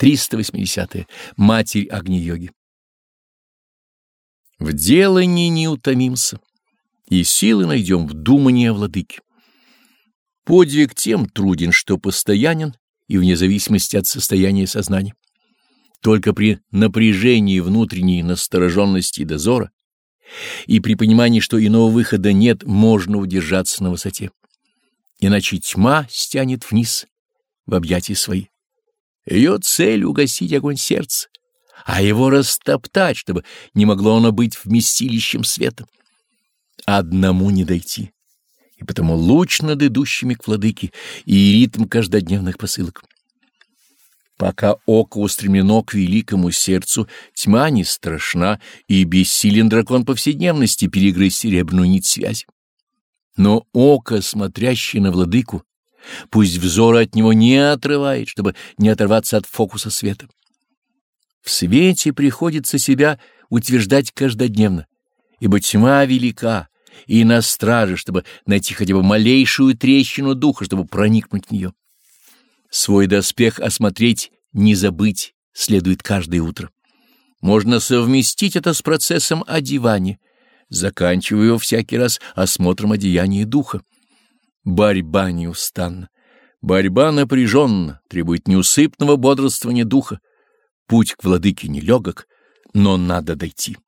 380. -е. Матерь Агни-йоги. В делании не утомимся, и силы найдем в думании о владыке. Подвиг тем труден, что постоянен и вне зависимости от состояния сознания. Только при напряжении внутренней настороженности и дозора и при понимании, что иного выхода нет, можно удержаться на высоте. Иначе тьма стянет вниз в объятия свои. Ее цель — угасить огонь сердца, а его растоптать, чтобы не могло оно быть вместилищем света. Одному не дойти, и потому луч над идущими к владыке и ритм каждодневных посылок. Пока око устремлено к великому сердцу, тьма не страшна, и бессилен дракон повседневности перегрызть серебряную нить связи. Но око, смотрящее на владыку, пусть взор от него не отрывает, чтобы не оторваться от фокуса света. В свете приходится себя утверждать каждодневно, ибо тьма велика, и на страже, чтобы найти хотя бы малейшую трещину духа, чтобы проникнуть в нее. Свой доспех осмотреть, не забыть следует каждое утро. Можно совместить это с процессом одевания, заканчивая его всякий раз осмотром одеяния духа. Борьба неустанна. Борьба напряженна, требует неусыпного бодрствования духа. Путь к владыке нелегок, но надо дойти.